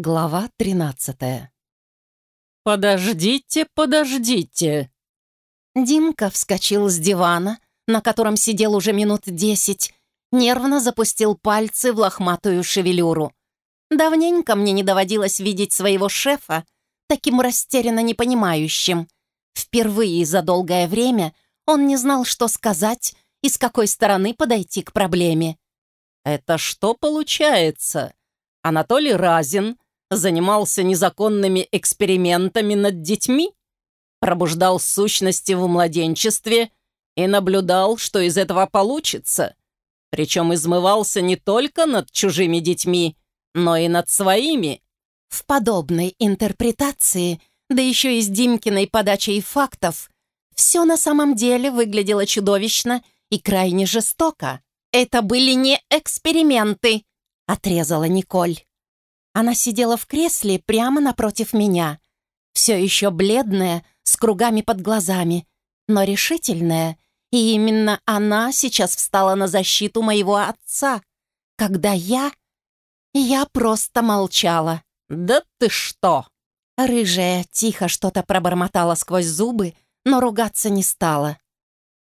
Глава 13 «Подождите, подождите!» Димка вскочил с дивана, на котором сидел уже минут десять, нервно запустил пальцы в лохматую шевелюру. Давненько мне не доводилось видеть своего шефа таким растерянно непонимающим. Впервые за долгое время он не знал, что сказать и с какой стороны подойти к проблеме. «Это что получается? Анатолий Разин занимался незаконными экспериментами над детьми? Пробуждал сущности в младенчестве и наблюдал, что из этого получится? Причем измывался не только над чужими детьми, но и над своими?» В подобной интерпретации, да еще и с Димкиной подачей фактов, все на самом деле выглядело чудовищно и крайне жестоко. «Это были не эксперименты», — отрезала Николь. Она сидела в кресле прямо напротив меня, все еще бледная, с кругами под глазами, но решительная, и именно она сейчас встала на защиту моего отца, когда я... Я просто молчала. «Да ты что!» Рыжая тихо что-то пробормотала сквозь зубы, но ругаться не стала.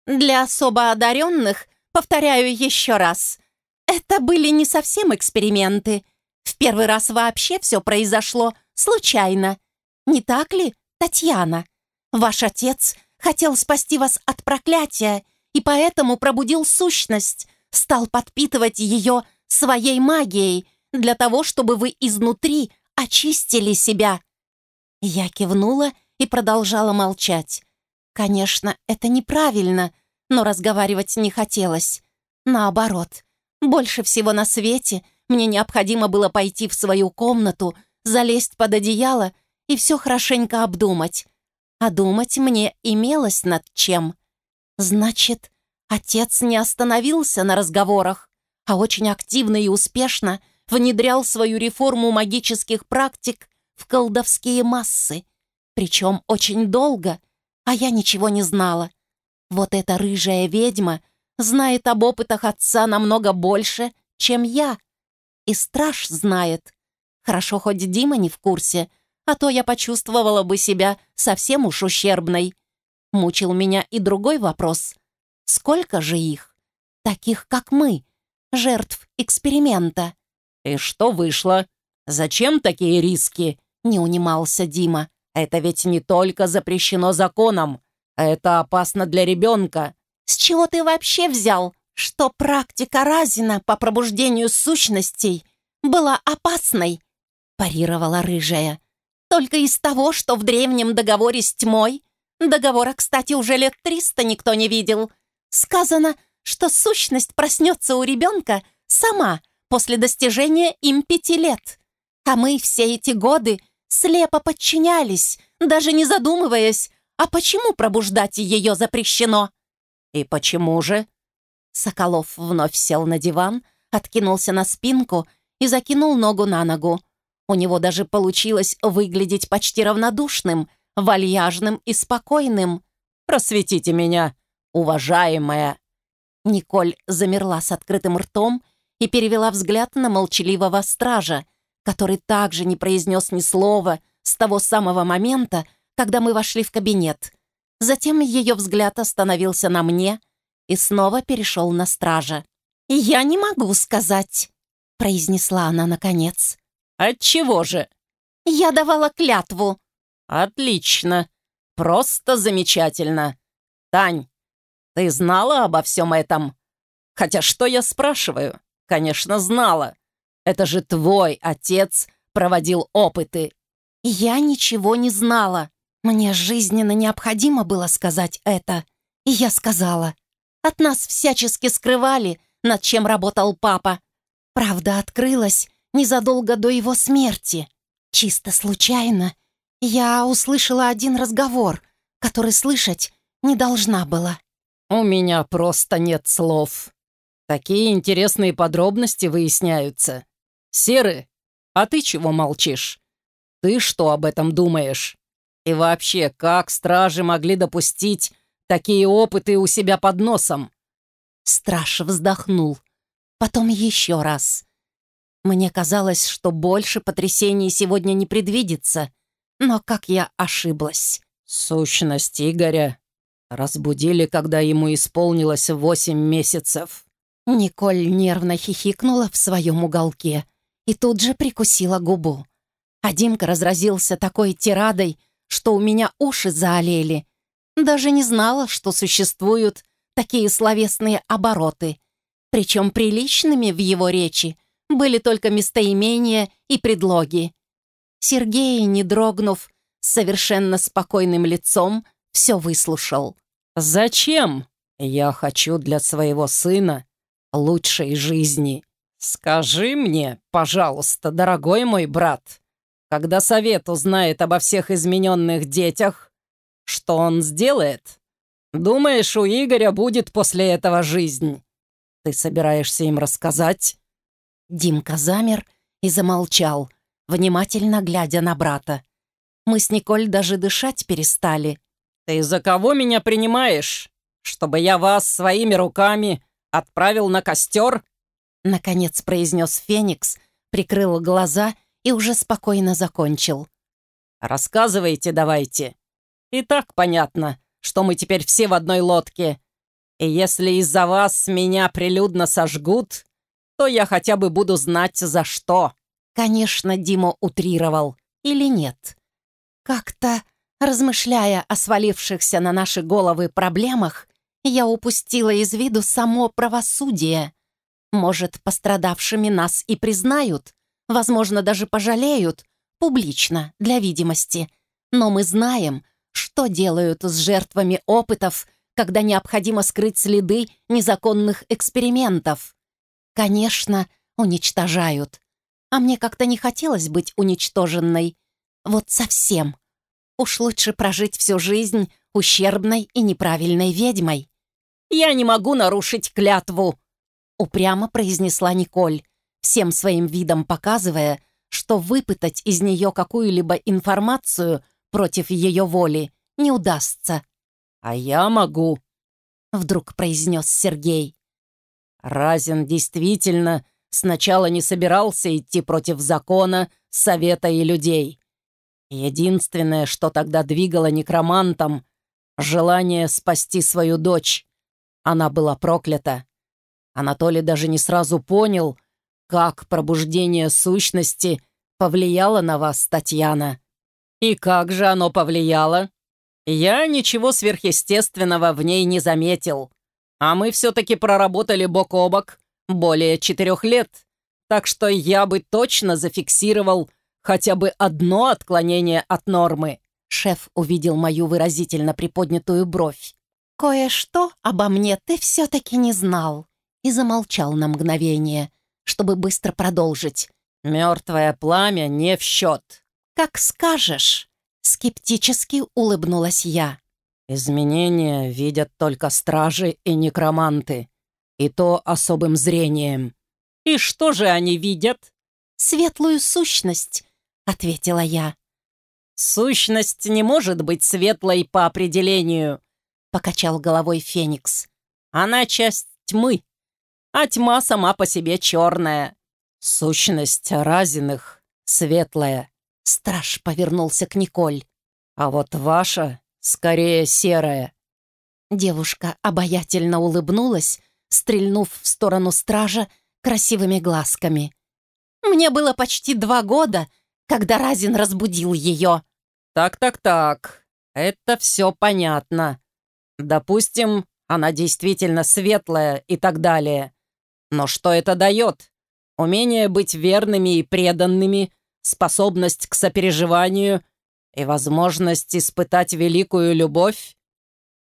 «Для особо одаренных, повторяю еще раз, это были не совсем эксперименты. В первый раз вообще все произошло случайно. Не так ли, Татьяна? Ваш отец хотел спасти вас от проклятия и поэтому пробудил сущность, стал подпитывать ее своей магией для того, чтобы вы изнутри очистили себя». Я кивнула и продолжала молчать. Конечно, это неправильно, но разговаривать не хотелось. Наоборот, больше всего на свете мне необходимо было пойти в свою комнату, залезть под одеяло и все хорошенько обдумать. А думать мне имелось над чем. Значит, отец не остановился на разговорах, а очень активно и успешно — внедрял свою реформу магических практик в колдовские массы. Причем очень долго, а я ничего не знала. Вот эта рыжая ведьма знает об опытах отца намного больше, чем я. И страж знает. Хорошо, хоть Дима не в курсе, а то я почувствовала бы себя совсем уж ущербной. Мучил меня и другой вопрос. Сколько же их? Таких, как мы, жертв эксперимента. «И что вышло? Зачем такие риски?» — не унимался Дима. «Это ведь не только запрещено законом. Это опасно для ребенка». «С чего ты вообще взял, что практика Разина по пробуждению сущностей была опасной?» — парировала рыжая. «Только из того, что в древнем договоре с тьмой, договора, кстати, уже лет триста никто не видел, сказано, что сущность проснется у ребенка сама — после достижения им пяти лет. А мы все эти годы слепо подчинялись, даже не задумываясь, а почему пробуждать ее запрещено? И почему же? Соколов вновь сел на диван, откинулся на спинку и закинул ногу на ногу. У него даже получилось выглядеть почти равнодушным, вальяжным и спокойным. «Просветите меня, уважаемая!» Николь замерла с открытым ртом и перевела взгляд на молчаливого стража, который также не произнес ни слова с того самого момента, когда мы вошли в кабинет. Затем ее взгляд остановился на мне и снова перешел на стража. «Я не могу сказать», — произнесла она наконец. «Отчего же?» «Я давала клятву». «Отлично. Просто замечательно. Тань, ты знала обо всем этом? Хотя что я спрашиваю? Конечно, знала. Это же твой отец проводил опыты. Я ничего не знала. Мне жизненно необходимо было сказать это. И я сказала. От нас всячески скрывали, над чем работал папа. Правда открылась незадолго до его смерти. Чисто случайно я услышала один разговор, который слышать не должна была. «У меня просто нет слов», Такие интересные подробности выясняются. Серый, а ты чего молчишь? Ты что об этом думаешь? И вообще, как стражи могли допустить такие опыты у себя под носом?» Страж вздохнул. Потом еще раз. Мне казалось, что больше потрясений сегодня не предвидится, но как я ошиблась. Сущность Игоря разбудили, когда ему исполнилось восемь месяцев. Николь нервно хихикнула в своем уголке и тут же прикусила губу. А Димка разразился такой тирадой, что у меня уши заолели. Даже не знала, что существуют такие словесные обороты. Причем приличными в его речи были только местоимения и предлоги. Сергей, не дрогнув, совершенно спокойным лицом все выслушал. «Зачем? Я хочу для своего сына лучшей жизни. Скажи мне, пожалуйста, дорогой мой брат, когда совет узнает обо всех измененных детях, что он сделает? Думаешь, у Игоря будет после этого жизнь? Ты собираешься им рассказать?» Димка замер и замолчал, внимательно глядя на брата. Мы с Николь даже дышать перестали. «Ты за кого меня принимаешь? Чтобы я вас своими руками отправил на костер?» Наконец произнес Феникс, прикрыл глаза и уже спокойно закончил. «Рассказывайте давайте. И так понятно, что мы теперь все в одной лодке. И если из-за вас меня прилюдно сожгут, то я хотя бы буду знать, за что». Конечно, Дима утрировал. Или нет? Как-то, размышляя о свалившихся на наши головы проблемах, я упустила из виду само правосудие. Может, пострадавшими нас и признают, возможно, даже пожалеют, публично, для видимости. Но мы знаем, что делают с жертвами опытов, когда необходимо скрыть следы незаконных экспериментов. Конечно, уничтожают. А мне как-то не хотелось быть уничтоженной. Вот совсем. Уж лучше прожить всю жизнь ущербной и неправильной ведьмой. «Я не могу нарушить клятву», — упрямо произнесла Николь, всем своим видом показывая, что выпытать из нее какую-либо информацию против ее воли не удастся. «А я могу», — вдруг произнес Сергей. Разин действительно сначала не собирался идти против закона, совета и людей. Единственное, что тогда двигало некромантом — желание спасти свою дочь. Она была проклята. Анатолий даже не сразу понял, как пробуждение сущности повлияло на вас, Татьяна. И как же оно повлияло? Я ничего сверхъестественного в ней не заметил. А мы все-таки проработали бок о бок более четырех лет, так что я бы точно зафиксировал хотя бы одно отклонение от нормы. Шеф увидел мою выразительно приподнятую бровь. «Кое-что обо мне ты все-таки не знал», и замолчал на мгновение, чтобы быстро продолжить. «Мертвое пламя не в счет». «Как скажешь», — скептически улыбнулась я. «Изменения видят только стражи и некроманты, и то особым зрением». «И что же они видят?» «Светлую сущность», — ответила я. «Сущность не может быть светлой по определению», — покачал головой Феникс. «Она часть тьмы, а тьма сама по себе черная. Сущность разиных светлая». Страж повернулся к Николь. «А вот ваша скорее серая». Девушка обаятельно улыбнулась, стрельнув в сторону стража красивыми глазками. «Мне было почти два года, когда Разин разбудил ее». «Так-так-так, это все понятно. Допустим, она действительно светлая и так далее. Но что это дает? Умение быть верными и преданными, способность к сопереживанию и возможность испытать великую любовь?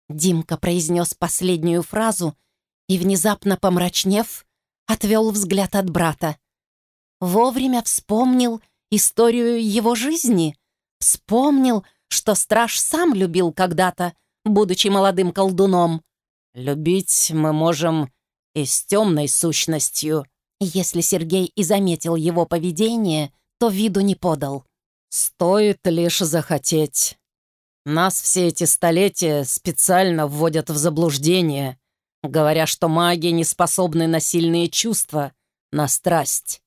Димка произнес последнюю фразу и, внезапно помрачнев, отвел взгляд от брата. Вовремя вспомнил историю его жизни, вспомнил, что страж сам любил когда-то, будучи молодым колдуном. «Любить мы можем и с темной сущностью». Если Сергей и заметил его поведение, то виду не подал. «Стоит лишь захотеть. Нас все эти столетия специально вводят в заблуждение, говоря, что маги не способны на сильные чувства, на страсть.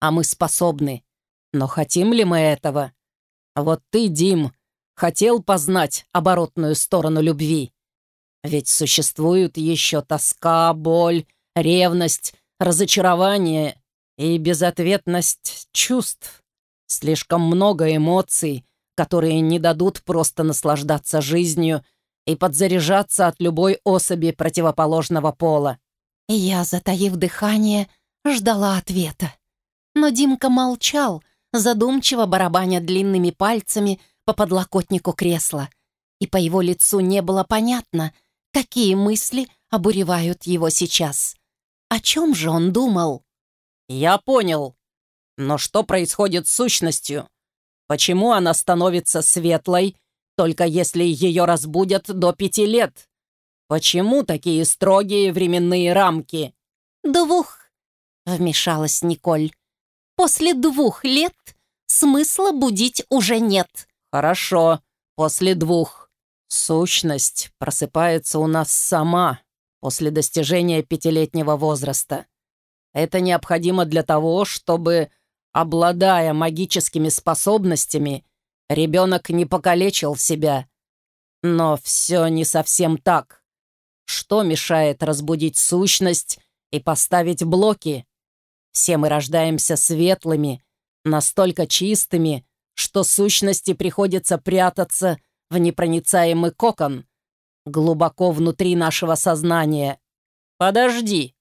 а мы способны. Но хотим ли мы этого? Вот ты, Дим, хотел познать оборотную сторону любви. Ведь существуют еще тоска, боль, ревность, разочарование и безответность чувств. Слишком много эмоций, которые не дадут просто наслаждаться жизнью и подзаряжаться от любой особи противоположного пола. Я, затаив дыхание, ждала ответа. Но Димка молчал, задумчиво барабаня длинными пальцами по подлокотнику кресла. И по его лицу не было понятно, какие мысли обуревают его сейчас. О чем же он думал? «Я понял. Но что происходит с сущностью? Почему она становится светлой, только если ее разбудят до пяти лет? Почему такие строгие временные рамки?» «Двух», — вмешалась Николь. «После двух лет смысла будить уже нет». «Хорошо, после двух. Сущность просыпается у нас сама после достижения пятилетнего возраста. Это необходимо для того, чтобы Обладая магическими способностями, ребенок не покалечил себя. Но все не совсем так. Что мешает разбудить сущность и поставить блоки? Все мы рождаемся светлыми, настолько чистыми, что сущности приходится прятаться в непроницаемый кокон, глубоко внутри нашего сознания. Подожди.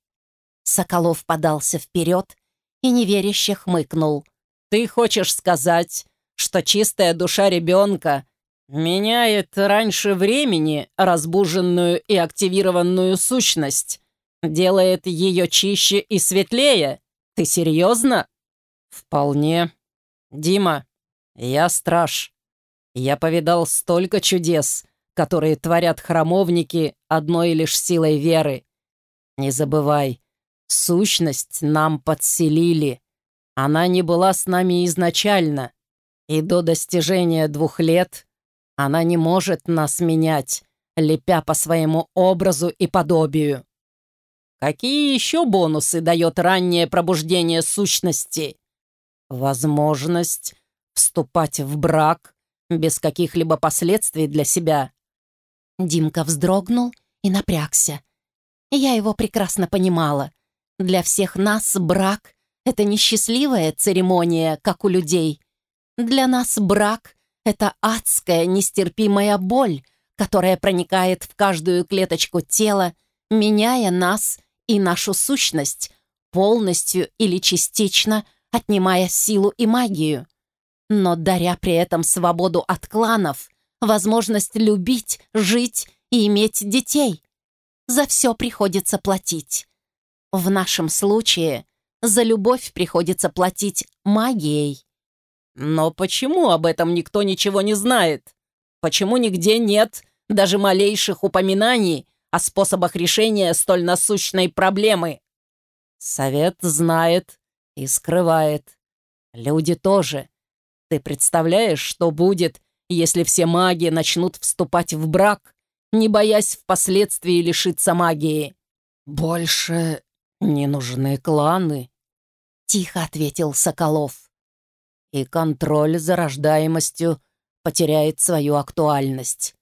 Соколов подался вперед и неверяще хмыкнул. «Ты хочешь сказать, что чистая душа ребенка меняет раньше времени разбуженную и активированную сущность, делает ее чище и светлее? Ты серьезно?» «Вполне. Дима, я страж. Я повидал столько чудес, которые творят храмовники одной лишь силой веры. Не забывай, Сущность нам подселили. Она не была с нами изначально. И до достижения двух лет она не может нас менять, лепя по своему образу и подобию. Какие еще бонусы дает раннее пробуждение сущности? Возможность вступать в брак без каких-либо последствий для себя. Димка вздрогнул и напрягся. Я его прекрасно понимала. Для всех нас брак — это несчастливая церемония, как у людей. Для нас брак — это адская, нестерпимая боль, которая проникает в каждую клеточку тела, меняя нас и нашу сущность, полностью или частично отнимая силу и магию, но даря при этом свободу от кланов, возможность любить, жить и иметь детей. За все приходится платить. В нашем случае за любовь приходится платить магией. Но почему об этом никто ничего не знает? Почему нигде нет даже малейших упоминаний о способах решения столь насущной проблемы? Совет знает и скрывает. Люди тоже. Ты представляешь, что будет, если все маги начнут вступать в брак, не боясь впоследствии лишиться магии? Больше «Не нужны кланы», — тихо ответил Соколов. «И контроль за рождаемостью потеряет свою актуальность.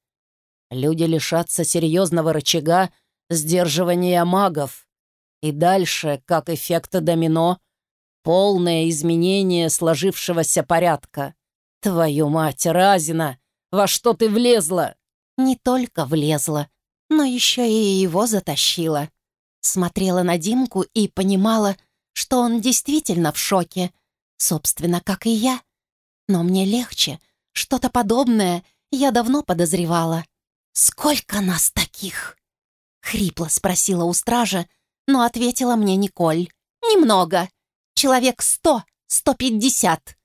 Люди лишатся серьезного рычага сдерживания магов. И дальше, как эффект домино, полное изменение сложившегося порядка. Твою мать, Разина, во что ты влезла?» «Не только влезла, но еще и его затащила», Смотрела на Димку и понимала, что он действительно в шоке, собственно, как и я. Но мне легче. Что-то подобное я давно подозревала. «Сколько нас таких?» Хрипло спросила у стража, но ответила мне Николь. «Немного. Человек сто, сто пятьдесят».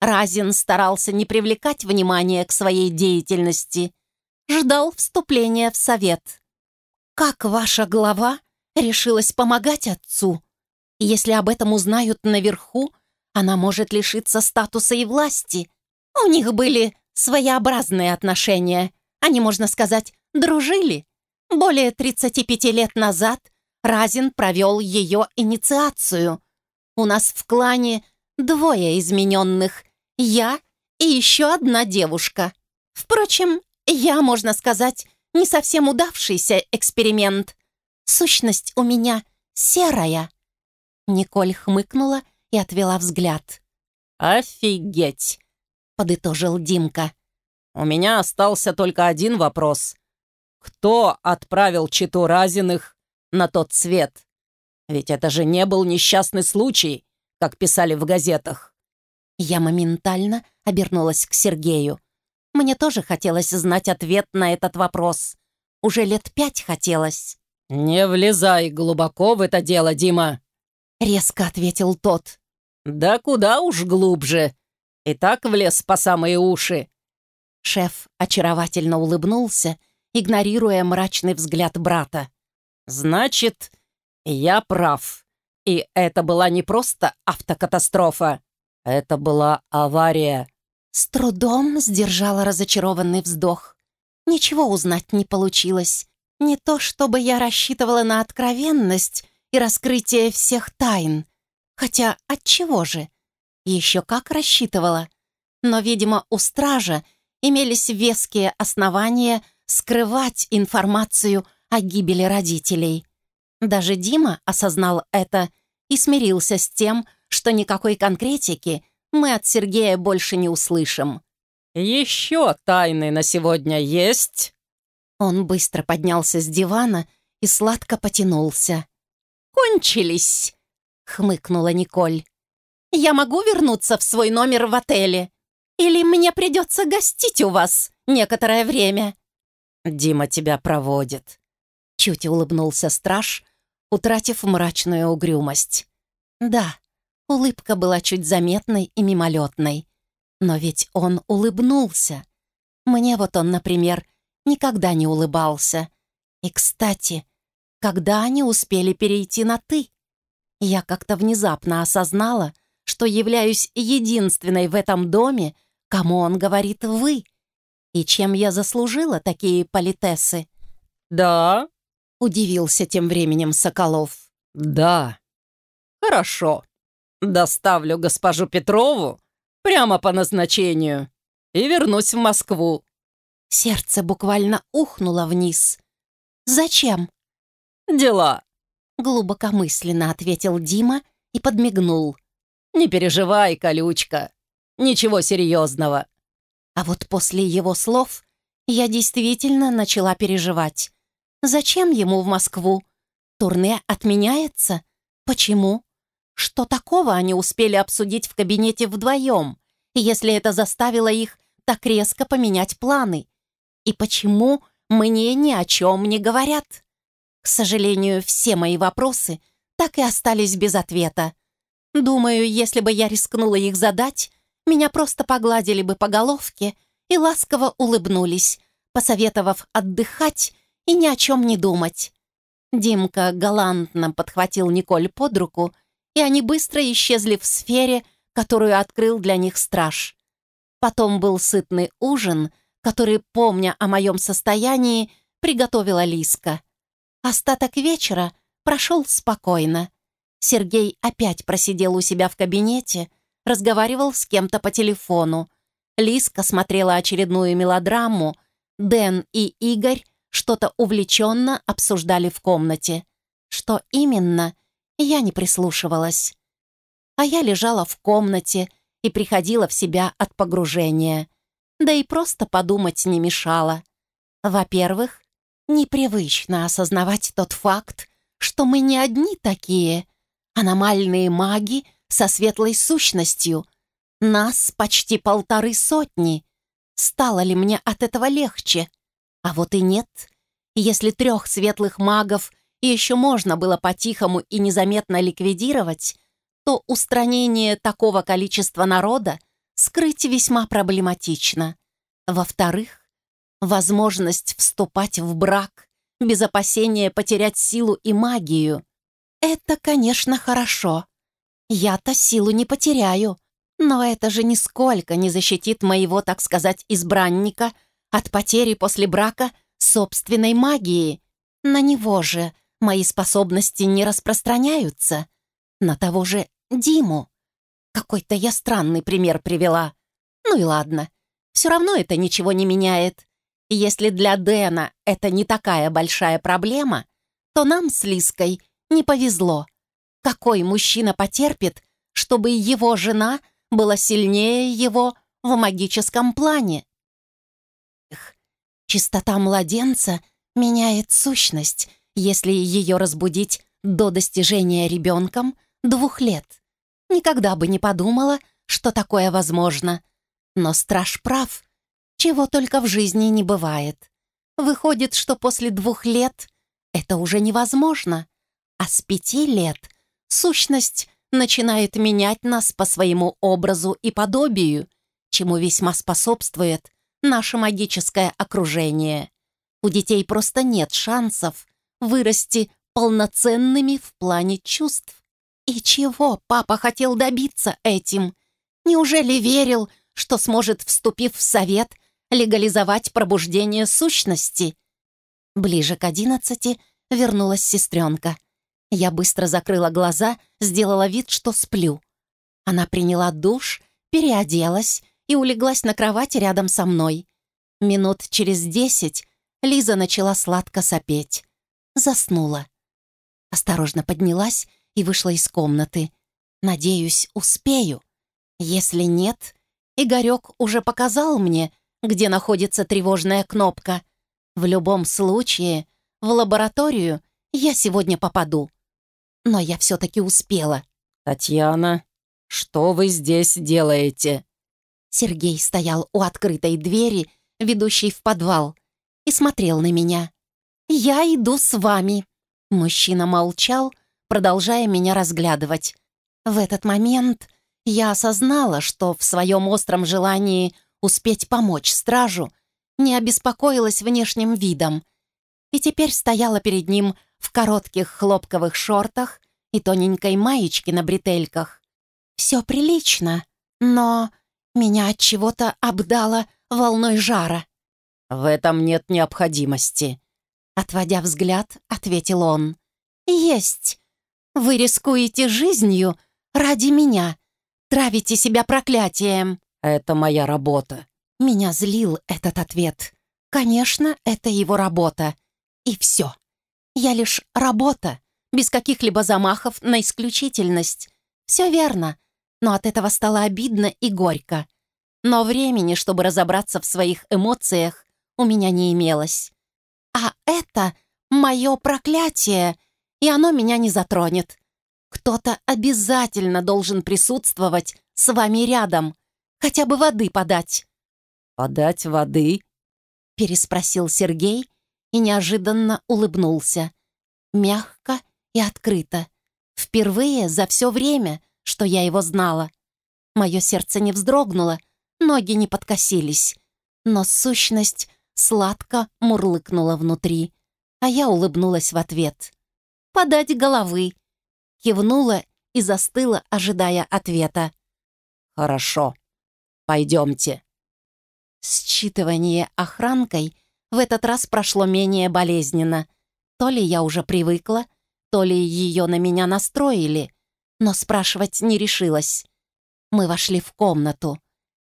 Разин старался не привлекать внимания к своей деятельности. Ждал вступления в совет. «Как ваша глава решилась помогать отцу. Если об этом узнают наверху, она может лишиться статуса и власти. У них были своеобразные отношения. Они, можно сказать, дружили. Более 35 лет назад Разин провел ее инициацию. У нас в клане двое измененных. Я и еще одна девушка. Впрочем, я, можно сказать, не совсем удавшийся эксперимент. Сущность у меня серая». Николь хмыкнула и отвела взгляд. «Офигеть!» — подытожил Димка. «У меня остался только один вопрос. Кто отправил читу Разиных на тот свет? Ведь это же не был несчастный случай, как писали в газетах». Я моментально обернулась к Сергею. Мне тоже хотелось знать ответ на этот вопрос. Уже лет пять хотелось. «Не влезай глубоко в это дело, Дима», — резко ответил тот. «Да куда уж глубже. И так влез по самые уши». Шеф очаровательно улыбнулся, игнорируя мрачный взгляд брата. «Значит, я прав. И это была не просто автокатастрофа. Это была авария». С трудом сдержала разочарованный вздох. Ничего узнать не получилось. Не то чтобы я рассчитывала на откровенность и раскрытие всех тайн. Хотя от чего же? Еще как рассчитывала. Но, видимо, у стража имелись веские основания скрывать информацию о гибели родителей. Даже Дима осознал это и смирился с тем, что никакой конкретики мы от Сергея больше не услышим. «Еще тайны на сегодня есть?» Он быстро поднялся с дивана и сладко потянулся. «Кончились!» — хмыкнула Николь. «Я могу вернуться в свой номер в отеле? Или мне придется гостить у вас некоторое время?» «Дима тебя проводит», — чуть улыбнулся страж, утратив мрачную угрюмость. «Да, улыбка была чуть заметной и мимолетной. Но ведь он улыбнулся. Мне вот он, например, — никогда не улыбался. И, кстати, когда они успели перейти на «ты»? Я как-то внезапно осознала, что являюсь единственной в этом доме, кому он говорит «вы». И чем я заслужила такие политесы? «Да?» — удивился тем временем Соколов. «Да». «Хорошо. Доставлю госпожу Петрову прямо по назначению и вернусь в Москву. Сердце буквально ухнуло вниз. «Зачем?» «Дела», — глубокомысленно ответил Дима и подмигнул. «Не переживай, колючка. Ничего серьезного». А вот после его слов я действительно начала переживать. Зачем ему в Москву? Турне отменяется? Почему? Что такого они успели обсудить в кабинете вдвоем, если это заставило их так резко поменять планы? И почему мне ни о чем не говорят? К сожалению, все мои вопросы так и остались без ответа. Думаю, если бы я рискнула их задать, меня просто погладили бы по головке и ласково улыбнулись, посоветовав отдыхать и ни о чем не думать. Димка галантно подхватил Николь под руку, и они быстро исчезли в сфере, которую открыл для них страж. Потом был сытный ужин — который, помня о моем состоянии, приготовила Лиска. Остаток вечера прошел спокойно. Сергей опять просидел у себя в кабинете, разговаривал с кем-то по телефону. Лиска смотрела очередную мелодраму. Дэн и Игорь что-то увлеченно обсуждали в комнате. Что именно, я не прислушивалась. А я лежала в комнате и приходила в себя от погружения да и просто подумать не мешало. Во-первых, непривычно осознавать тот факт, что мы не одни такие, аномальные маги со светлой сущностью. Нас почти полторы сотни. Стало ли мне от этого легче? А вот и нет. Если трех светлых магов еще можно было по-тихому и незаметно ликвидировать, то устранение такого количества народа скрыть весьма проблематично. Во-вторых, возможность вступать в брак без опасения потерять силу и магию. Это, конечно, хорошо. Я-то силу не потеряю, но это же нисколько не защитит моего, так сказать, избранника от потери после брака собственной магии. На него же мои способности не распространяются. На того же Диму. Какой-то я странный пример привела. Ну и ладно. Все равно это ничего не меняет. Если для Дэна это не такая большая проблема, то нам с Лиской не повезло. Какой мужчина потерпит, чтобы его жена была сильнее его в магическом плане? Эх, чистота младенца меняет сущность, если ее разбудить до достижения ребенком двух лет. Никогда бы не подумала, что такое возможно. Но страж прав. Чего только в жизни не бывает. Выходит, что после двух лет это уже невозможно, а с пяти лет сущность начинает менять нас по своему образу и подобию, чему весьма способствует наше магическое окружение. У детей просто нет шансов вырасти полноценными в плане чувств. И чего папа хотел добиться этим? Неужели верил, что сможет, вступив в совет, легализовать пробуждение сущности? Ближе к одиннадцати вернулась сестренка. Я быстро закрыла глаза, сделала вид, что сплю. Она приняла душ, переоделась и улеглась на кровати рядом со мной. Минут через десять Лиза начала сладко сопеть. Заснула. Осторожно поднялась и вышла из комнаты. Надеюсь, успею. Если нет, Игорек уже показал мне, где находится тревожная кнопка. В любом случае, в лабораторию я сегодня попаду. Но я все-таки успела. «Татьяна, что вы здесь делаете?» Сергей стоял у открытой двери, ведущей в подвал, и смотрел на меня. «Я иду с вами». Мужчина молчал, продолжая меня разглядывать. В этот момент я осознала, что в своем остром желании успеть помочь стражу не обеспокоилась внешним видом и теперь стояла перед ним в коротких хлопковых шортах и тоненькой маечке на бретельках. Все прилично, но меня от чего-то обдало волной жара. «В этом нет необходимости», — отводя взгляд, ответил он. «Есть. Вы рискуете жизнью ради меня, травите себя проклятием». «Это моя работа». Меня злил этот ответ. Конечно, это его работа. И все. Я лишь работа, без каких-либо замахов на исключительность. Все верно, но от этого стало обидно и горько. Но времени, чтобы разобраться в своих эмоциях, у меня не имелось. А это мое проклятие, и оно меня не затронет. Кто-то обязательно должен присутствовать с вами рядом, хотя бы воды подать». «Подать воды?» — переспросил Сергей и неожиданно улыбнулся. Мягко и открыто. Впервые за все время, что я его знала. Мое сердце не вздрогнуло, ноги не подкосились. Но сущность сладко мурлыкнула внутри, а я улыбнулась в ответ. «Подать головы!» Кивнула и застыла, ожидая ответа. «Хорошо. Пойдемте». Считывание охранкой в этот раз прошло менее болезненно. То ли я уже привыкла, то ли ее на меня настроили, но спрашивать не решилась. Мы вошли в комнату.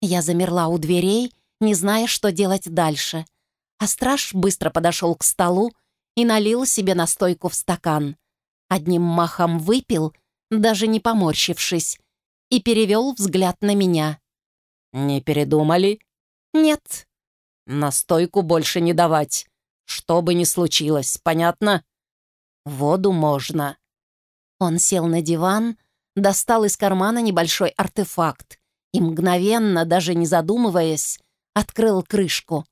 Я замерла у дверей, не зная, что делать дальше. А страж быстро подошел к столу и налил себе настойку в стакан. Одним махом выпил, даже не поморщившись, и перевел взгляд на меня. «Не передумали?» «Нет». «Настойку больше не давать, что бы ни случилось, понятно?» «Воду можно». Он сел на диван, достал из кармана небольшой артефакт и мгновенно, даже не задумываясь, открыл крышку.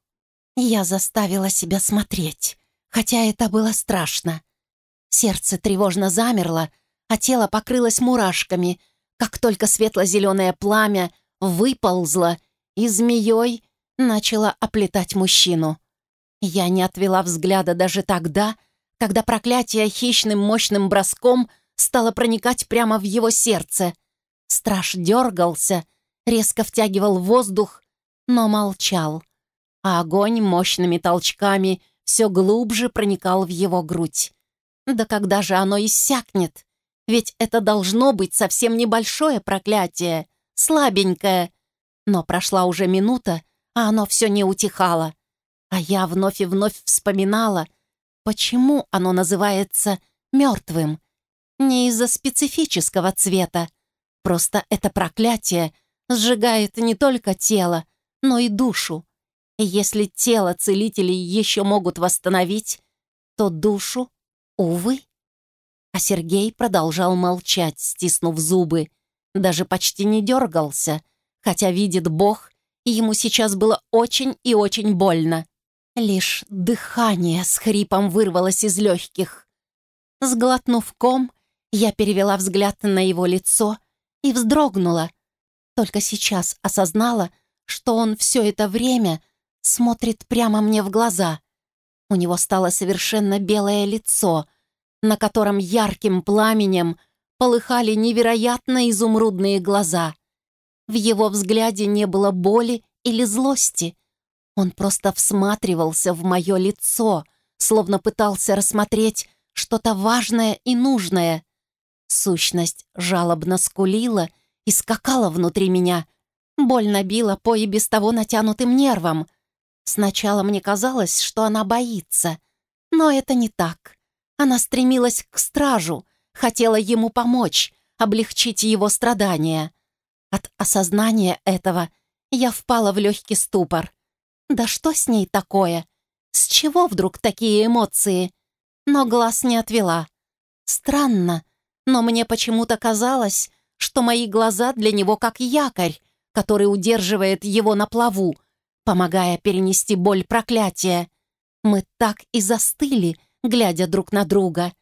Я заставила себя смотреть, хотя это было страшно. Сердце тревожно замерло, а тело покрылось мурашками, как только светло-зеленое пламя выползло и змеей начало оплетать мужчину. Я не отвела взгляда даже тогда, когда проклятие хищным мощным броском стало проникать прямо в его сердце. Страж дергался, резко втягивал воздух, но молчал а огонь мощными толчками все глубже проникал в его грудь. Да когда же оно иссякнет? Ведь это должно быть совсем небольшое проклятие, слабенькое. Но прошла уже минута, а оно все не утихало. А я вновь и вновь вспоминала, почему оно называется мертвым. Не из-за специфического цвета. Просто это проклятие сжигает не только тело, но и душу. Если тело целителей еще могут восстановить, то душу, увы. А Сергей продолжал молчать, стиснув зубы. Даже почти не дергался, хотя видит Бог, и ему сейчас было очень и очень больно. Лишь дыхание с хрипом вырвалось из легких. Сглотнув ком, я перевела взгляд на его лицо и вздрогнула. Только сейчас осознала, что он все это время смотрит прямо мне в глаза. У него стало совершенно белое лицо, на котором ярким пламенем полыхали невероятно изумрудные глаза. В его взгляде не было боли или злости. Он просто всматривался в мое лицо, словно пытался рассмотреть что-то важное и нужное. Сущность жалобно скулила и скакала внутри меня. Больно била по и без того натянутым нервам. Сначала мне казалось, что она боится, но это не так. Она стремилась к стражу, хотела ему помочь, облегчить его страдания. От осознания этого я впала в легкий ступор. Да что с ней такое? С чего вдруг такие эмоции? Но глаз не отвела. Странно, но мне почему-то казалось, что мои глаза для него как якорь, который удерживает его на плаву, помогая перенести боль проклятия. Мы так и застыли, глядя друг на друга.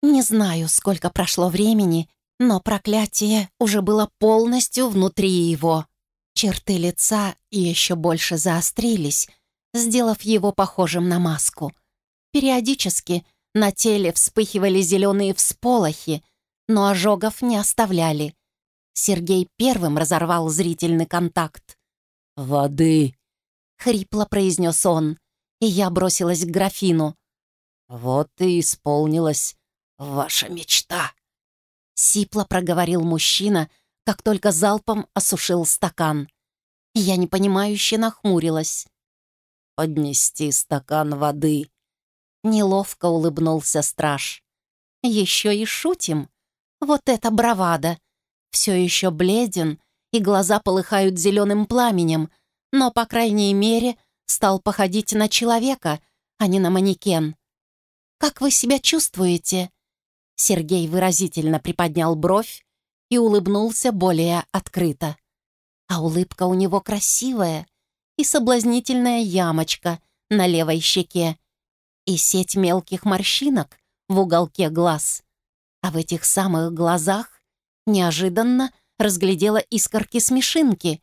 Не знаю, сколько прошло времени, но проклятие уже было полностью внутри его. Черты лица еще больше заострились, сделав его похожим на маску. Периодически на теле вспыхивали зеленые всполохи, но ожогов не оставляли. Сергей первым разорвал зрительный контакт. «Воды!» — хрипло произнес он, и я бросилась к графину. «Вот и исполнилась ваша мечта!» Сипло проговорил мужчина, как только залпом осушил стакан. Я непонимающе нахмурилась. «Поднести стакан воды!» Неловко улыбнулся страж. «Еще и шутим? Вот это бравада! Все еще бледен, и глаза полыхают зеленым пламенем, но, по крайней мере, стал походить на человека, а не на манекен. «Как вы себя чувствуете?» Сергей выразительно приподнял бровь и улыбнулся более открыто. А улыбка у него красивая и соблазнительная ямочка на левой щеке и сеть мелких морщинок в уголке глаз. А в этих самых глазах неожиданно разглядела искорки-смешинки,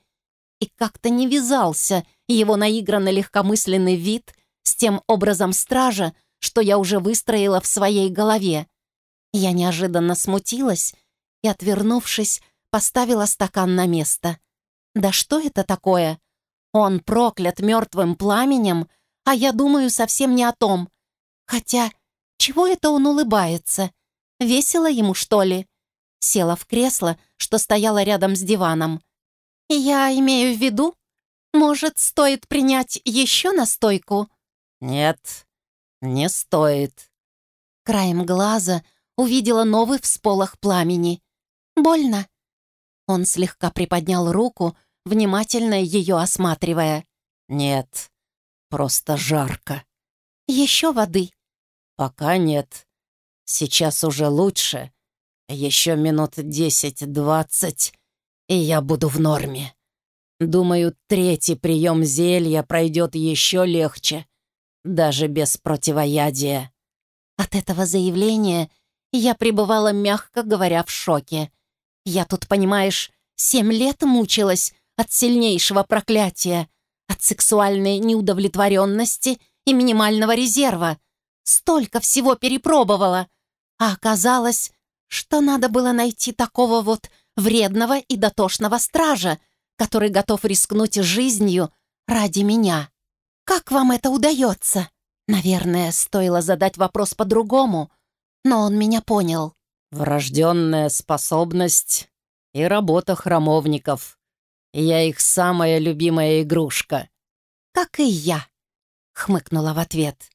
и как-то не вязался его наигранно легкомысленный вид с тем образом стража, что я уже выстроила в своей голове. Я неожиданно смутилась и, отвернувшись, поставила стакан на место. Да что это такое? Он проклят мертвым пламенем, а я думаю совсем не о том. Хотя, чего это он улыбается? Весело ему, что ли? Села в кресло, что стояло рядом с диваном. «Я имею в виду, может, стоит принять еще настойку?» «Нет, не стоит». Краем глаза увидела новый всполох пламени. «Больно?» Он слегка приподнял руку, внимательно ее осматривая. «Нет, просто жарко». «Еще воды?» «Пока нет. Сейчас уже лучше. Еще минут десять-двадцать, и я буду в норме. Думаю, третий прием зелья пройдет еще легче, даже без противоядия». От этого заявления я пребывала, мягко говоря, в шоке. Я тут, понимаешь, семь лет мучилась от сильнейшего проклятия, от сексуальной неудовлетворенности и минимального резерва. Столько всего перепробовала. А оказалось, что надо было найти такого вот вредного и дотошного стража, который готов рискнуть жизнью ради меня. Как вам это удается? Наверное, стоило задать вопрос по-другому, но он меня понял. Врожденная способность и работа храмовников. Я их самая любимая игрушка. «Как и я», — хмыкнула в ответ.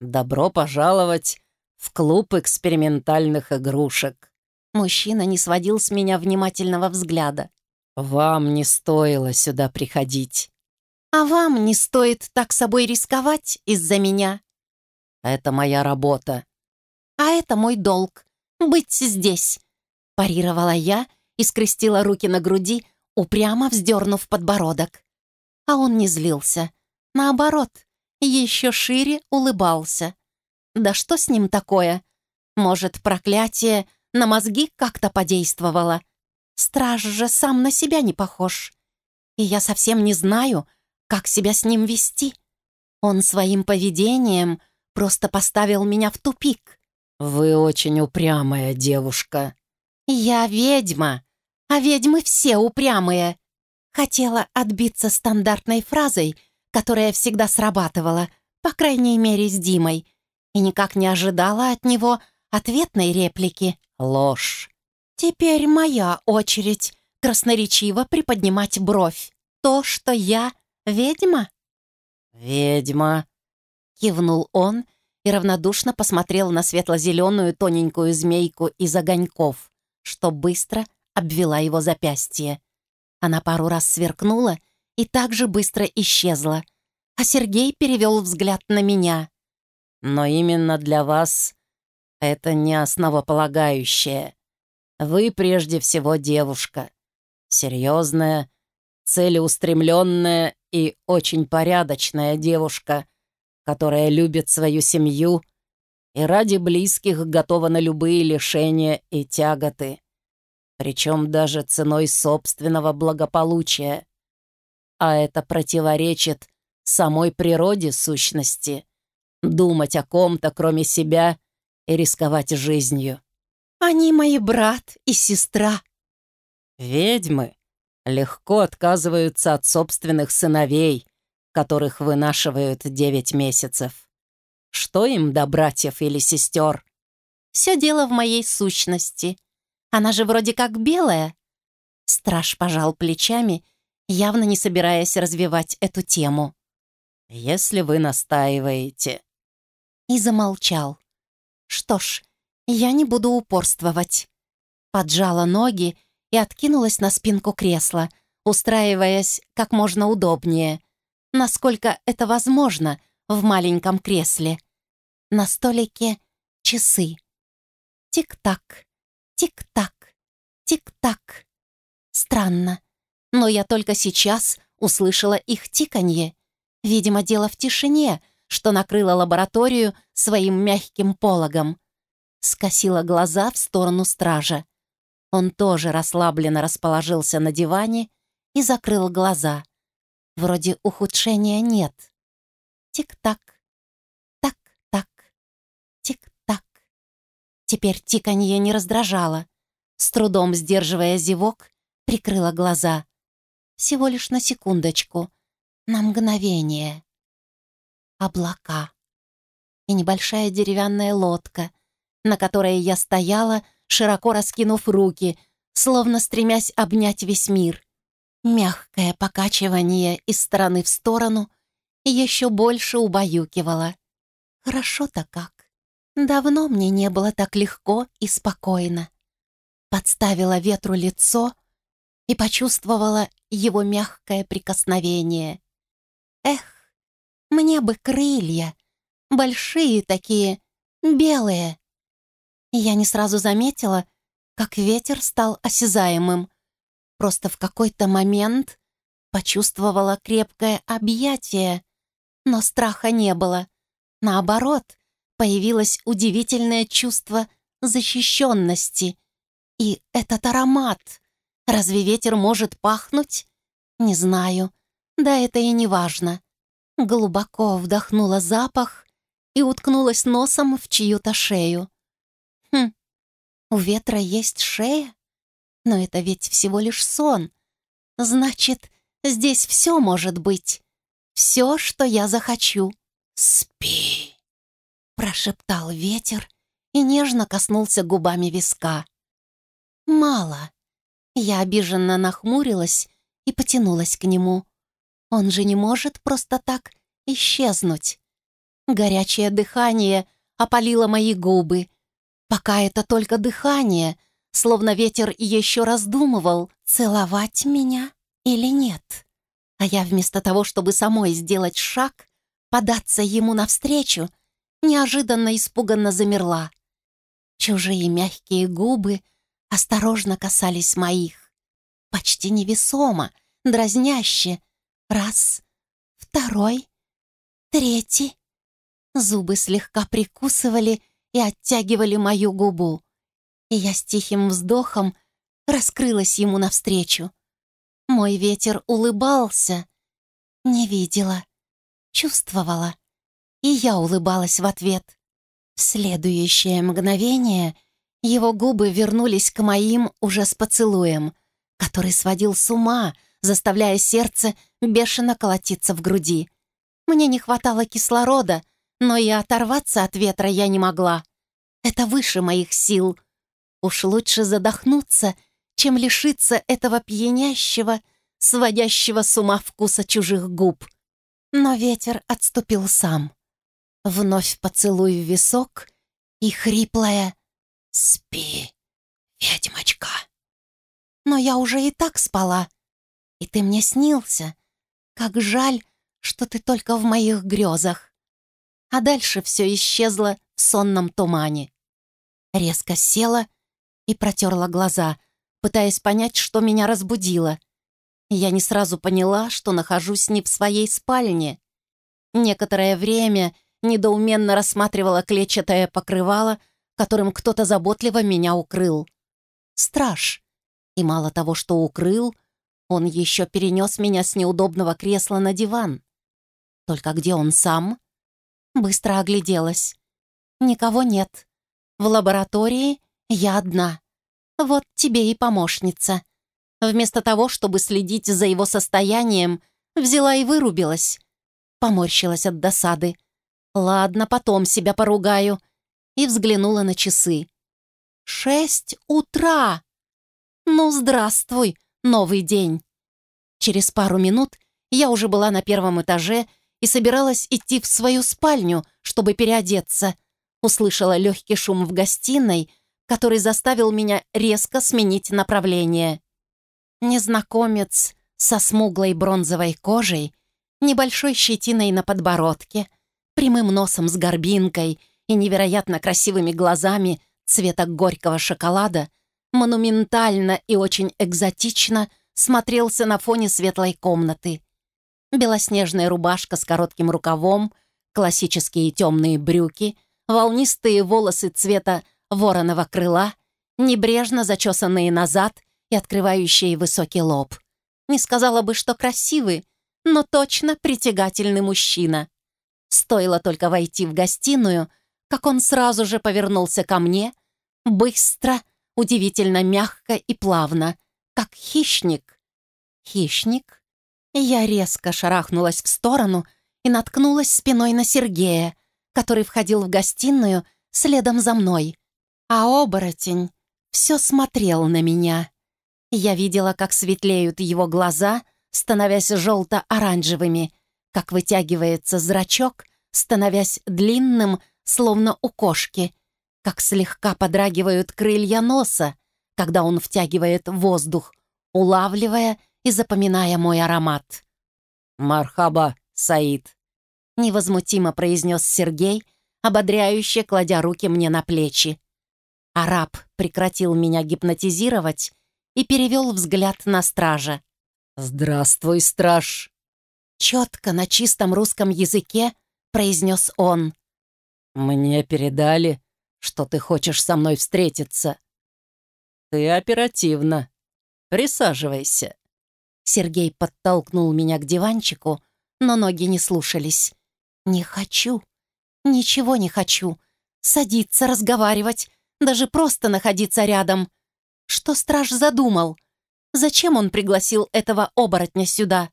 «Добро пожаловать в клуб экспериментальных игрушек». Мужчина не сводил с меня внимательного взгляда. «Вам не стоило сюда приходить». «А вам не стоит так собой рисковать из-за меня». «Это моя работа». «А это мой долг — быть здесь», — парировала я и скрестила руки на груди, упрямо вздернув подбородок. А он не злился. Наоборот, еще шире улыбался. Да что с ним такое? Может, проклятие на мозги как-то подействовало? Страж же сам на себя не похож. И я совсем не знаю, как себя с ним вести. Он своим поведением просто поставил меня в тупик. «Вы очень упрямая девушка». «Я ведьма, а ведьмы все упрямые». Хотела отбиться стандартной фразой, которая всегда срабатывала, по крайней мере, с Димой, и никак не ожидала от него ответной реплики. «Ложь». Теперь моя очередь красноречиво приподнимать бровь. То, что я ведьма? «Ведьма», — кивнул он и равнодушно посмотрел на светло-зеленую тоненькую змейку из огоньков, что быстро обвела его запястье. Она пару раз сверкнула и также быстро исчезла, а Сергей перевел взгляд на меня. «Но именно для вас это не основополагающее. Вы прежде всего девушка. Серьезная, целеустремленная и очень порядочная девушка, которая любит свою семью и ради близких готова на любые лишения и тяготы, причем даже ценой собственного благополучия. А это противоречит самой природе сущности — думать о ком-то, кроме себя, и рисковать жизнью. Они мои брат и сестра». «Ведьмы легко отказываются от собственных сыновей, которых вынашивают девять месяцев. Что им до братьев или сестер?» «Все дело в моей сущности. Она же вроде как белая». Страж пожал плечами, явно не собираясь развивать эту тему. «Если вы настаиваете». И замолчал. Что ж, я не буду упорствовать. Поджала ноги и откинулась на спинку кресла, устраиваясь как можно удобнее, насколько это возможно в маленьком кресле. На столике часы. Тик-так, тик-так, тик-так. Странно, но я только сейчас услышала их тиканье. Видимо, дело в тишине, что накрыло лабораторию своим мягким пологом скосила глаза в сторону стража. Он тоже расслабленно расположился на диване и закрыл глаза. Вроде ухудшения нет. Тик-так, так-так, тик-так. Теперь тиканье не раздражало. С трудом сдерживая зевок, прикрыла глаза. Всего лишь на секундочку, на мгновение. Облака. И небольшая деревянная лодка — на которой я стояла, широко раскинув руки, словно стремясь обнять весь мир. Мягкое покачивание из стороны в сторону еще больше убаюкивало. Хорошо-то как. Давно мне не было так легко и спокойно. Подставила ветру лицо и почувствовала его мягкое прикосновение. Эх, мне бы крылья, большие такие, белые, я не сразу заметила, как ветер стал осязаемым. Просто в какой-то момент почувствовала крепкое объятие, но страха не было. Наоборот, появилось удивительное чувство защищенности. И этот аромат. Разве ветер может пахнуть? Не знаю. Да это и не важно. Глубоко вдохнула запах и уткнулась носом в чью-то шею. Хм, у ветра есть шея? Но это ведь всего лишь сон. Значит, здесь все может быть. Все, что я захочу. «Спи!» — прошептал ветер и нежно коснулся губами виска. «Мало». Я обиженно нахмурилась и потянулась к нему. Он же не может просто так исчезнуть. Горячее дыхание опалило мои губы. Пока это только дыхание, словно ветер еще раздумывал, целовать меня или нет. А я вместо того, чтобы самой сделать шаг, податься ему навстречу, неожиданно испуганно замерла. Чужие мягкие губы осторожно касались моих. Почти невесомо, дразняще. Раз, второй, третий. Зубы слегка прикусывали и оттягивали мою губу. И я с тихим вздохом раскрылась ему навстречу. Мой ветер улыбался. Не видела, чувствовала. И я улыбалась в ответ. В следующее мгновение его губы вернулись к моим уже с поцелуем, который сводил с ума, заставляя сердце бешено колотиться в груди. Мне не хватало кислорода, но и оторваться от ветра я не могла. Это выше моих сил. Уж лучше задохнуться, чем лишиться этого пьянящего, сводящего с ума вкуса чужих губ. Но ветер отступил сам. Вновь поцелуй в висок и хриплая «Спи, ведьмочка». Но я уже и так спала, и ты мне снился. Как жаль, что ты только в моих грезах. А дальше все исчезло в сонном тумане. Резко села и протерла глаза, пытаясь понять, что меня разбудило. Я не сразу поняла, что нахожусь не в своей спальне. Некоторое время недоуменно рассматривала клетчатое покрывало, которым кто-то заботливо меня укрыл. Страж. И мало того, что укрыл, он еще перенес меня с неудобного кресла на диван. Только где он сам? Быстро огляделась. Никого нет. В лаборатории я одна. Вот тебе и помощница. Вместо того, чтобы следить за его состоянием, взяла и вырубилась. Поморщилась от досады. Ладно, потом себя поругаю. И взглянула на часы. Шесть утра! Ну, здравствуй, новый день. Через пару минут я уже была на первом этаже и собиралась идти в свою спальню, чтобы переодеться. Услышала легкий шум в гостиной, который заставил меня резко сменить направление. Незнакомец со смуглой бронзовой кожей, небольшой щетиной на подбородке — прямым носом с горбинкой и невероятно красивыми глазами цвета горького шоколада, монументально и очень экзотично смотрелся на фоне светлой комнаты. Белоснежная рубашка с коротким рукавом, классические темные брюки, волнистые волосы цвета вороного крыла, небрежно зачесанные назад и открывающие высокий лоб. Не сказала бы, что красивый, но точно притягательный мужчина. Стоило только войти в гостиную, как он сразу же повернулся ко мне, быстро, удивительно мягко и плавно, как хищник. Хищник? Я резко шарахнулась в сторону и наткнулась спиной на Сергея, который входил в гостиную следом за мной. А оборотень все смотрел на меня. Я видела, как светлеют его глаза, становясь желто-оранжевыми — как вытягивается зрачок, становясь длинным, словно у кошки, как слегка подрагивают крылья носа, когда он втягивает воздух, улавливая и запоминая мой аромат. «Мархаба, Саид», — невозмутимо произнес Сергей, ободряюще кладя руки мне на плечи. Араб прекратил меня гипнотизировать и перевел взгляд на стража. «Здравствуй, страж!» Четко на чистом русском языке произнес он. «Мне передали, что ты хочешь со мной встретиться. Ты оперативно. Присаживайся». Сергей подтолкнул меня к диванчику, но ноги не слушались. «Не хочу. Ничего не хочу. Садиться, разговаривать, даже просто находиться рядом. Что страж задумал? Зачем он пригласил этого оборотня сюда?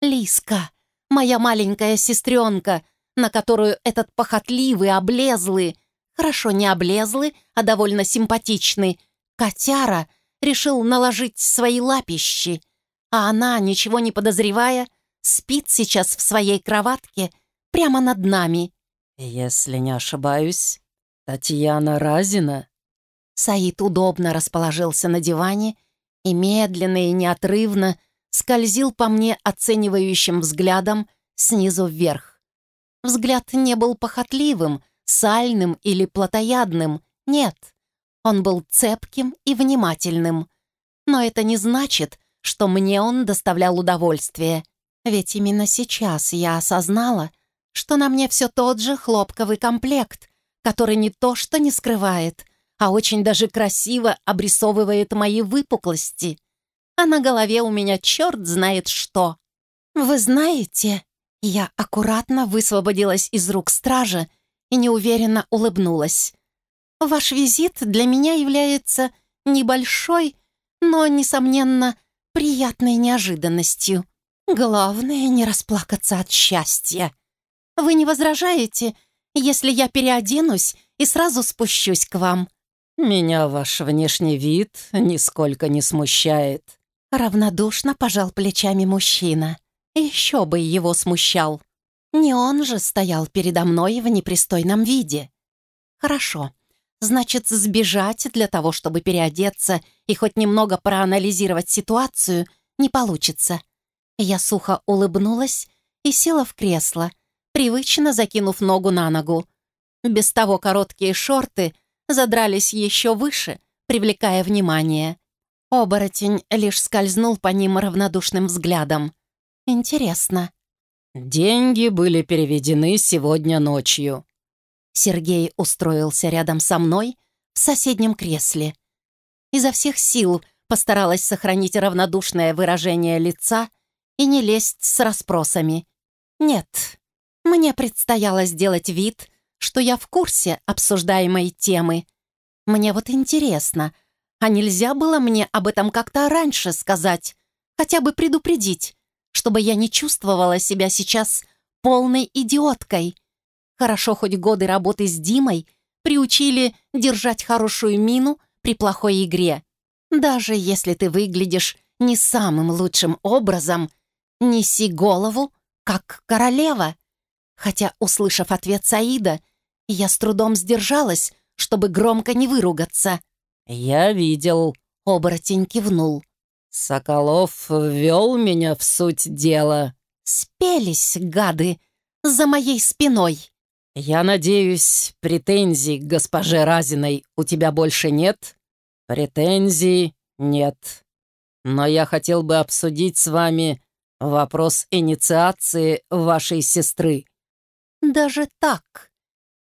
Лиска, моя маленькая сестренка, на которую этот похотливый, облезлый, хорошо не облезлый, а довольно симпатичный, котяра решил наложить свои лапищи, а она, ничего не подозревая, спит сейчас в своей кроватке прямо над нами. «Если не ошибаюсь, Татьяна Разина?» Саид удобно расположился на диване и медленно и неотрывно скользил по мне оценивающим взглядом снизу вверх. Взгляд не был похотливым, сальным или плотоядным, нет. Он был цепким и внимательным. Но это не значит, что мне он доставлял удовольствие. Ведь именно сейчас я осознала, что на мне все тот же хлопковый комплект, который не то что не скрывает, а очень даже красиво обрисовывает мои выпуклости. А на голове у меня черт знает что. Вы знаете, я аккуратно высвободилась из рук стража и неуверенно улыбнулась. Ваш визит для меня является небольшой, но, несомненно, приятной неожиданностью. Главное, не расплакаться от счастья. Вы не возражаете, если я переоденусь и сразу спущусь к вам?» «Меня ваш внешний вид нисколько не смущает». Равнодушно пожал плечами мужчина. Еще бы его смущал. Не он же стоял передо мной в непристойном виде. «Хорошо. Значит, сбежать для того, чтобы переодеться и хоть немного проанализировать ситуацию, не получится. Я сухо улыбнулась и села в кресло, привычно закинув ногу на ногу. Без того короткие шорты задрались еще выше, привлекая внимание. Оборотень лишь скользнул по ним равнодушным взглядом. Интересно. «Деньги были переведены сегодня ночью», Сергей устроился рядом со мной в соседнем кресле. Изо всех сил постаралась сохранить равнодушное выражение лица и не лезть с расспросами. Нет, мне предстояло сделать вид, что я в курсе обсуждаемой темы. Мне вот интересно, а нельзя было мне об этом как-то раньше сказать, хотя бы предупредить, чтобы я не чувствовала себя сейчас полной идиоткой — Хорошо, хоть годы работы с Димой приучили держать хорошую мину при плохой игре. Даже если ты выглядишь не самым лучшим образом, неси голову, как королева. Хотя, услышав ответ Саида, я с трудом сдержалась, чтобы громко не выругаться. «Я видел», — оборотень кивнул. «Соколов ввел меня в суть дела». «Спелись, гады, за моей спиной». «Я надеюсь, претензий к госпоже Разиной у тебя больше нет?» «Претензий нет. Но я хотел бы обсудить с вами вопрос инициации вашей сестры». «Даже так?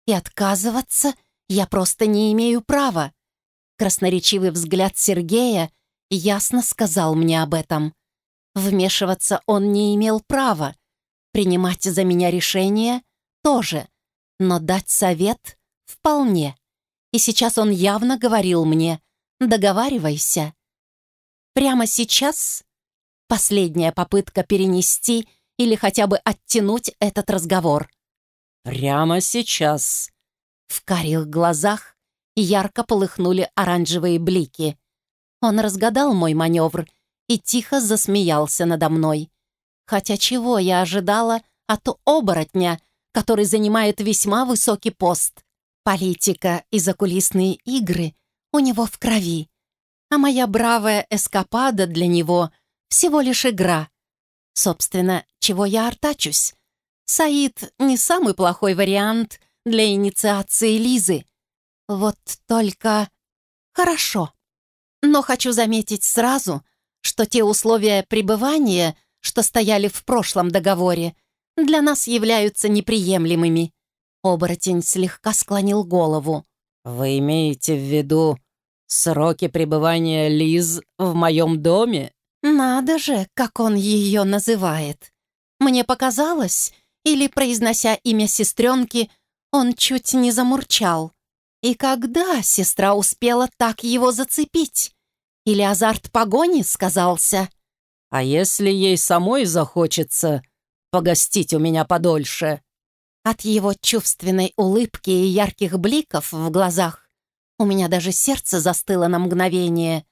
И отказываться я просто не имею права». Красноречивый взгляд Сергея ясно сказал мне об этом. Вмешиваться он не имел права. Принимать за меня решение тоже — но дать совет — вполне. И сейчас он явно говорил мне «договаривайся». Прямо сейчас последняя попытка перенести или хотя бы оттянуть этот разговор. «Прямо сейчас». В карих глазах ярко полыхнули оранжевые блики. Он разгадал мой маневр и тихо засмеялся надо мной. Хотя чего я ожидала от оборотня, который занимает весьма высокий пост. Политика и закулисные игры у него в крови. А моя бравая эскапада для него всего лишь игра. Собственно, чего я артачусь? Саид не самый плохой вариант для инициации Лизы. Вот только... Хорошо. Но хочу заметить сразу, что те условия пребывания, что стояли в прошлом договоре, для нас являются неприемлемыми». Оборотень слегка склонил голову. «Вы имеете в виду сроки пребывания Лиз в моем доме?» «Надо же, как он ее называет. Мне показалось, или, произнося имя сестренки, он чуть не замурчал. И когда сестра успела так его зацепить? Или азарт погони сказался?» «А если ей самой захочется погостить у меня подольше». От его чувственной улыбки и ярких бликов в глазах у меня даже сердце застыло на мгновение.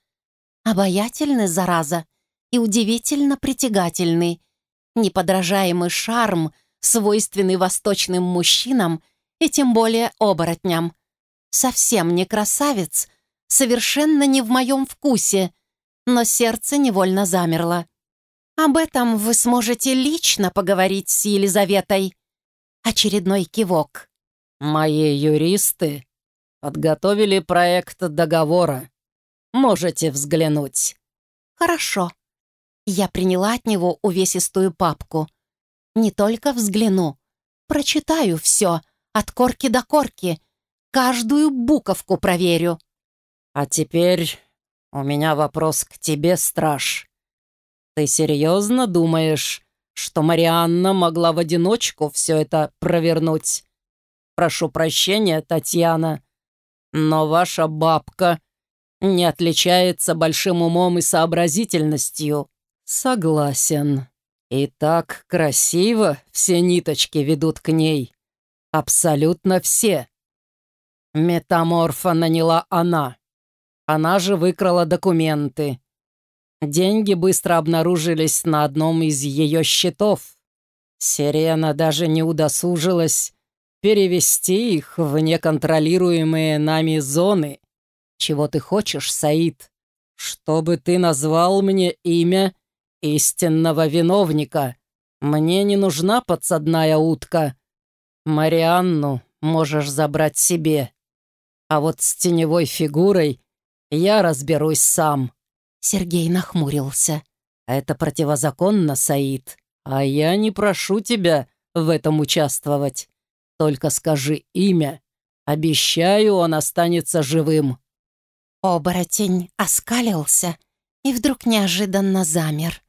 Обаятельный, зараза, и удивительно притягательный, неподражаемый шарм, свойственный восточным мужчинам и тем более оборотням. Совсем не красавец, совершенно не в моем вкусе, но сердце невольно замерло. Об этом вы сможете лично поговорить с Елизаветой. Очередной кивок. Мои юристы подготовили проект договора. Можете взглянуть. Хорошо. Я приняла от него увесистую папку. Не только взгляну, прочитаю все, от корки до корки, каждую буковку проверю. А теперь у меня вопрос к тебе, страж. Ты серьезно думаешь, что Марианна могла в одиночку все это провернуть? Прошу прощения, Татьяна, но ваша бабка не отличается большим умом и сообразительностью. Согласен. И так красиво все ниточки ведут к ней. Абсолютно все. Метаморфа наняла она. Она же выкрала документы. Деньги быстро обнаружились на одном из ее счетов. Сирена даже не удосужилась перевести их в неконтролируемые нами зоны. Чего ты хочешь, Саид? Чтобы ты назвал мне имя истинного виновника. Мне не нужна подсадная утка. Марианну можешь забрать себе. А вот с теневой фигурой я разберусь сам». Сергей нахмурился. «Это противозаконно, Саид. А я не прошу тебя в этом участвовать. Только скажи имя. Обещаю, он останется живым». Оборотень оскалился и вдруг неожиданно замер.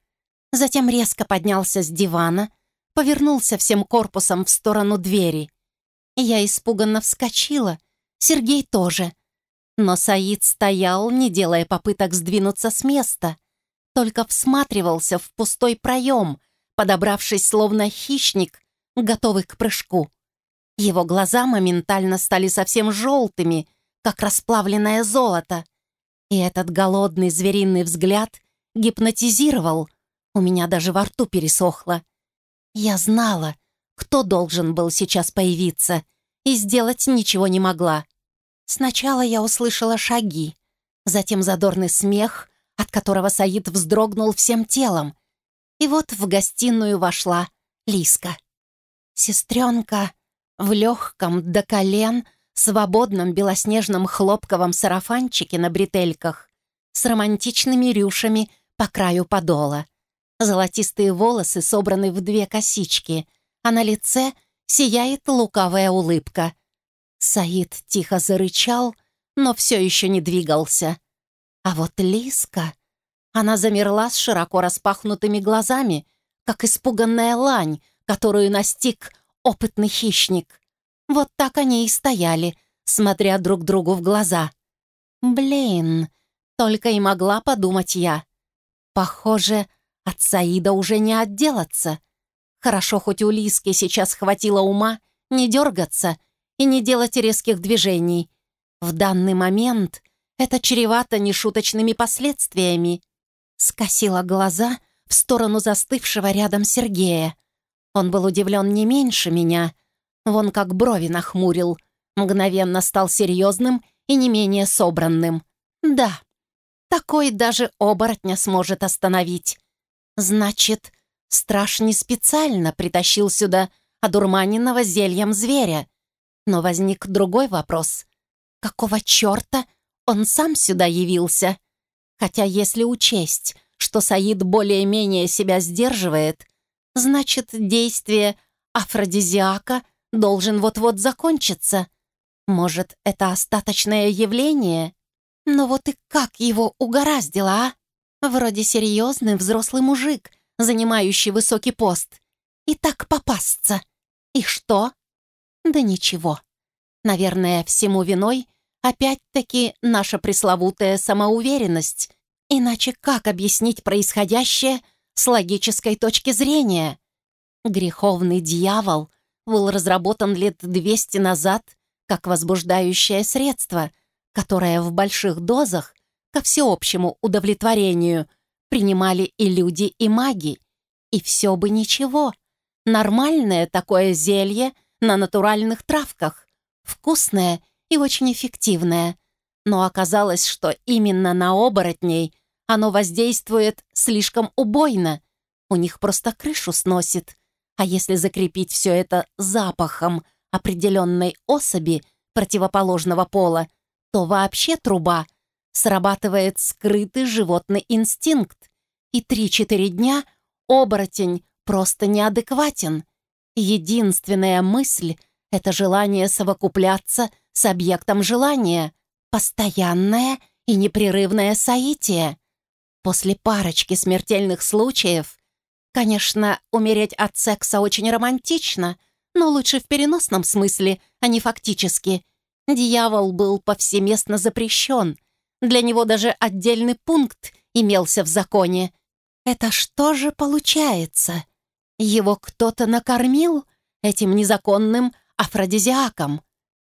Затем резко поднялся с дивана, повернулся всем корпусом в сторону двери. Я испуганно вскочила, Сергей тоже. Но Саид стоял, не делая попыток сдвинуться с места, только всматривался в пустой проем, подобравшись словно хищник, готовый к прыжку. Его глаза моментально стали совсем желтыми, как расплавленное золото. И этот голодный звериный взгляд гипнотизировал. У меня даже во рту пересохло. Я знала, кто должен был сейчас появиться, и сделать ничего не могла. Сначала я услышала шаги, затем задорный смех, от которого Саид вздрогнул всем телом. И вот в гостиную вошла Лиска. Сестренка в легком до колен, свободном белоснежном хлопковом сарафанчике на бретельках с романтичными рюшами по краю подола. Золотистые волосы собраны в две косички, а на лице сияет лукавая улыбка. Саид тихо зарычал, но все еще не двигался. А вот Лиска... Она замерла с широко распахнутыми глазами, как испуганная лань, которую настиг опытный хищник. Вот так они и стояли, смотря друг другу в глаза. Блин, только и могла подумать я. Похоже, от Саида уже не отделаться. Хорошо, хоть у Лиски сейчас хватило ума не дергаться и не делать резких движений. В данный момент это чревато нешуточными последствиями. Скосила глаза в сторону застывшего рядом Сергея. Он был удивлен не меньше меня. Вон как брови нахмурил. Мгновенно стал серьезным и не менее собранным. Да, такой даже оборотня сможет остановить. Значит, страж не специально притащил сюда одурманенного зельем зверя. Но возник другой вопрос. Какого черта он сам сюда явился? Хотя если учесть, что Саид более-менее себя сдерживает, значит, действие афродизиака должен вот-вот закончиться. Может, это остаточное явление? Но вот и как его угораздило, а? Вроде серьезный взрослый мужик, занимающий высокий пост. И так попасться. И что? Да ничего. Наверное, всему виной опять-таки наша пресловутая самоуверенность. Иначе как объяснить происходящее с логической точки зрения? Греховный дьявол был разработан лет 200 назад как возбуждающее средство, которое в больших дозах, ко всеобщему удовлетворению, принимали и люди, и маги. И все бы ничего. Нормальное такое зелье на натуральных травках. Вкусное и очень эффективное. Но оказалось, что именно на оборотней оно воздействует слишком убойно. У них просто крышу сносит. А если закрепить все это запахом определенной особи противоположного пола, то вообще труба срабатывает скрытый животный инстинкт, и три-четыре дня оборотень просто неадекватен. Единственная мысль — это желание совокупляться с объектом желания, постоянное и непрерывное соитие. После парочки смертельных случаев, конечно, умереть от секса очень романтично, но лучше в переносном смысле, а не фактически. Дьявол был повсеместно запрещен. Для него даже отдельный пункт имелся в законе. Это что же получается? Его кто-то накормил этим незаконным афродизиаком.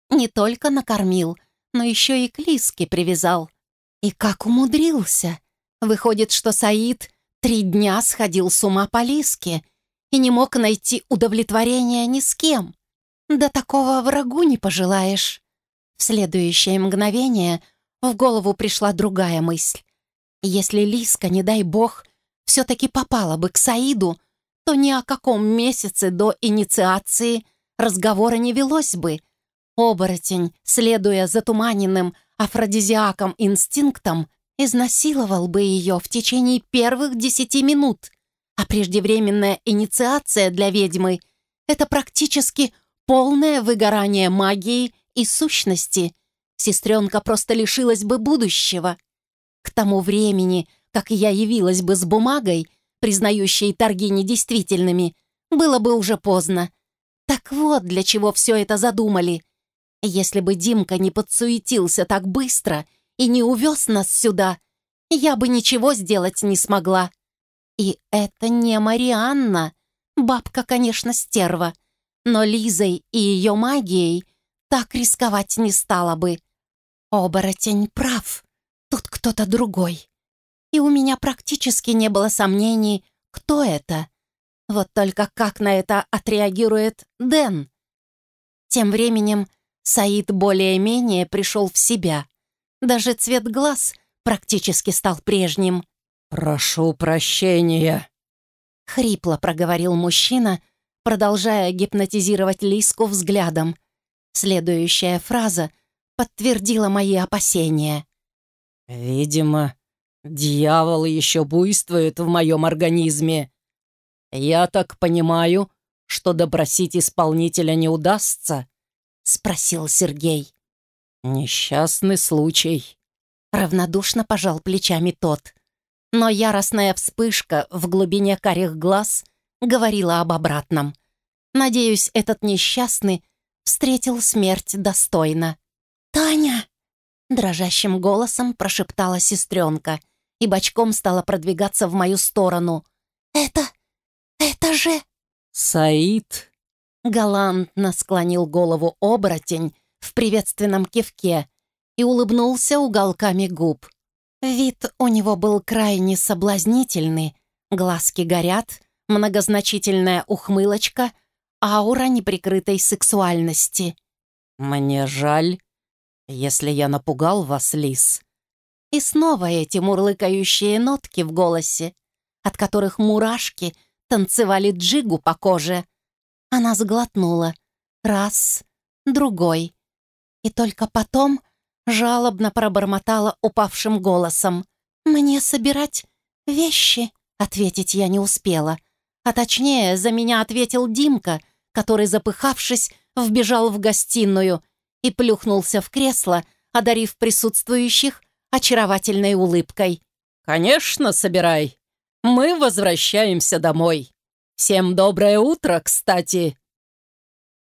Не только накормил, но еще и к Лиске привязал. И как умудрился? Выходит, что Саид три дня сходил с ума по Лиске и не мог найти удовлетворения ни с кем. Да такого врагу не пожелаешь. В следующее мгновение в голову пришла другая мысль. Если Лиска, не дай бог, все-таки попала бы к Саиду, то ни о каком месяце до инициации разговора не велось бы. Оборотень, следуя затуманенным афродизиаком инстинктам, изнасиловал бы ее в течение первых десяти минут, а преждевременная инициация для ведьмы — это практически полное выгорание магии и сущности. Сестренка просто лишилась бы будущего. К тому времени, как я явилась бы с бумагой, признающей торги недействительными, было бы уже поздно. Так вот, для чего все это задумали. Если бы Димка не подсуетился так быстро и не увез нас сюда, я бы ничего сделать не смогла. И это не Марианна. Бабка, конечно, стерва. Но Лизой и ее магией так рисковать не стала бы. Оборотень прав. Тут кто-то другой и у меня практически не было сомнений, кто это. Вот только как на это отреагирует Дэн? Тем временем Саид более-менее пришел в себя. Даже цвет глаз практически стал прежним. «Прошу прощения», — хрипло проговорил мужчина, продолжая гипнотизировать Лиску взглядом. Следующая фраза подтвердила мои опасения. «Видимо, Дьявол еще буйствует в моем организме. Я так понимаю, что допросить исполнителя не удастся?» — спросил Сергей. «Несчастный случай». Равнодушно пожал плечами тот. Но яростная вспышка в глубине карих глаз говорила об обратном. Надеюсь, этот несчастный встретил смерть достойно. «Таня!» — дрожащим голосом прошептала сестренка — и бочком стала продвигаться в мою сторону. «Это... это же...» «Саид!» Галантно склонил голову оборотень в приветственном кивке и улыбнулся уголками губ. Вид у него был крайне соблазнительный, глазки горят, многозначительная ухмылочка, аура неприкрытой сексуальности. «Мне жаль, если я напугал вас, Лис. И снова эти мурлыкающие нотки в голосе, от которых мурашки танцевали джигу по коже. Она сглотнула. Раз, другой. И только потом жалобно пробормотала упавшим голосом. «Мне собирать вещи?» Ответить я не успела. А точнее, за меня ответил Димка, который, запыхавшись, вбежал в гостиную и плюхнулся в кресло, одарив присутствующих очаровательной улыбкой. «Конечно, собирай. Мы возвращаемся домой. Всем доброе утро, кстати!»